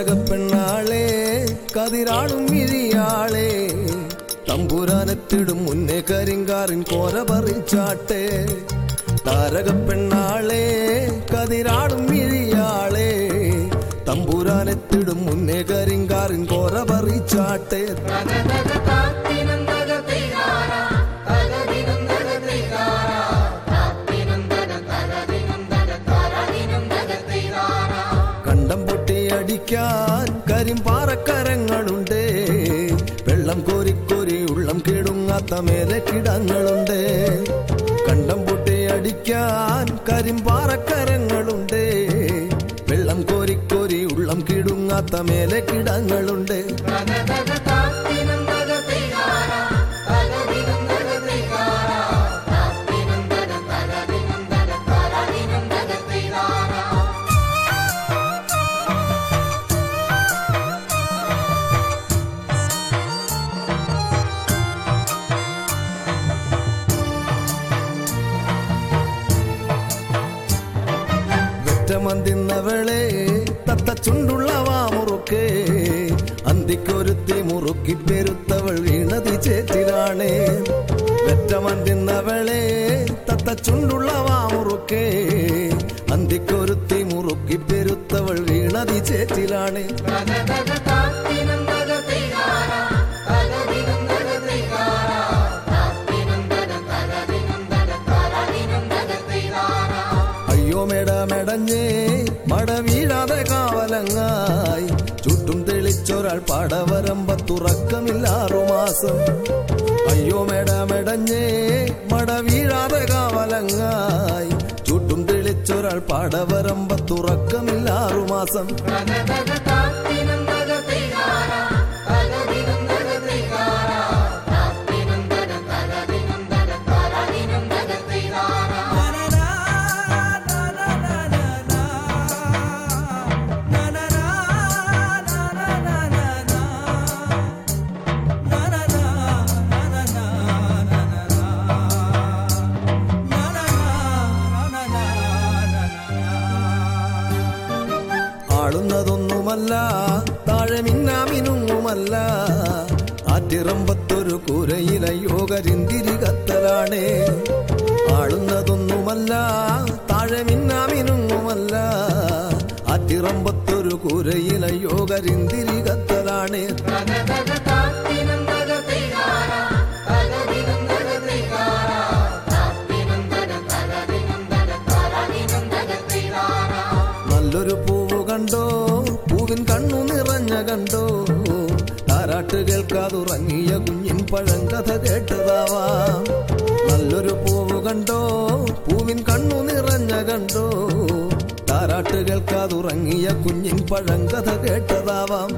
താരകപ്പെണ്ണാളെ കതിരാളും മിഴിയാളെ. തമ്പുരാനത്തിടും മുന്നേ കരിങ്കാറിൻ കോര പറിച്ചാട്ടെ. താരകപ്പെണ്ണാളെ കതിരാളും മിഴിയാളെ. തമ്പുരാനെത്തിടും മുന്നേ കരിങ്കാറിൻ കോര പറിച്ചാട്ടെ. പൊട്ടി അടിക്കാൻ കരിമ്പാറക്കരങ്ങളുണ്ട്. വെള്ളം കോരിക്കോരി ഉള്ളം കേടുങ്ങാത്ത മേലെ കിടങ്ങളുണ്ട് കണ്ടം പൊട്ടി അടിക്കാൻ കരിമ്പാറക്കരങ്ങളുണ്ട്. വെള്ളം കോരിക്കോരി ഉള്ളം കിടുങ്ങാത്ത മേലെ കിടങ്ങളുണ്ട് വെറ്റമന്തിന്നവളെ തത്ത ചുണ്ടുള്ള വാമുറുക്ക് അന്തിക്കൊരുത്തി മുറുക്കി പെരുത്തവൾ വീണതി തത്ത ചുണ്ടുള്ള വാമുറുക്ക് അന്തിക്കൊരുത്തി മുറുക്കി പെരുത്തവൾ വീണതി ചേറ്റിലാണ് അയ്യോ മടവീഴാതെ മട വീഴാതെ കാവലങ്ങായി. ചുറ്റും തെളിച്ചൊരാൾ പടവരമ്പത്തുറക്കമില്ലാറു മാസം. അയ്യോ മെടമെടഞ്ഞേ മടവീഴാതെ മട വീഴാതെ കാവലങ്ങായി. ചുറ്റും തെളിച്ചൊരാൾ പടവരമ്പത്തുറക്കമില്ലാറു മാസം. ആളുന്നതൊന്നുമല്ല താഴെ മിന്നാമിനുങ്ങുമല്ല ആറ്റിറമ്പത്തൊരു കുരയില യോഗരിന്തിരി കത്തലാണ്. ആളുന്നതൊന്നുമല്ല. താഴെ മിന്നാമിനുങ്ങുമല്ല ആറ്റിറമ്പത്തൊരു കുരയില യോഗരിന്തിരി കത്തലാണ്. നല്ലൊരു പൂവിൻ കണ്ണു നിറഞ്ഞ കണ്ടോ? താരാട്ട് കേൾക്കാതുറങ്ങിയ കുഞ്ഞിൻ പഴം കഥ കേട്ടതാവാം. നല്ലൊരു പൂവ് കണ്ടോ? പൂവിൻ കണ്ണു നിറഞ്ഞ കണ്ടോ? താരാട്ട് കേൾക്കാതുറങ്ങിയ കുഞ്ഞിൻ പഴം കഥ കേട്ടതാവാം.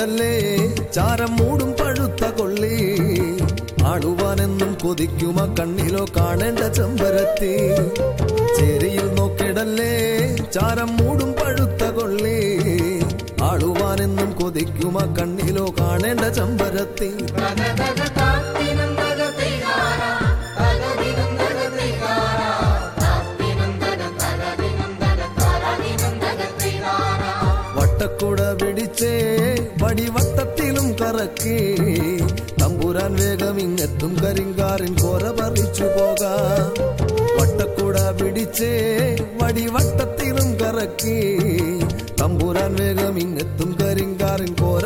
നോക്കിടല്ലേ ചാരം മൂടും പഴുത്ത കൊള്ളി. ആളുവാനെന്നും കൊതിക്കുമ കണ്ണിലോ കാണേണ്ട ചെമ്പരത്തി. ചേരിയിൽ നോക്കിടല്ലേ? ചാരം മൂടും പഴുത്ത കൊള്ളി. ആളുവാനെന്നും കൊതിക്കുമ കണ്ണിലോ കാണേണ്ട ചെമ്പരത്തി. വട്ടക്കുട പിടിച്ചേ വടിവട്ടത്തിലും കറക്കി തമ്പുരാൻ വേഗം ഇങ്ങെത്തും കരിങ്കാറിൻ കോര പറിച്ചു പോകാം വട്ടക്കുട പിടിച്ചേ വടിവട്ടത്തിലും കറക്കി തമ്പുരാൻ വേഗം ഇങ്ങെത്തും കരിങ്കാറിൻ കോര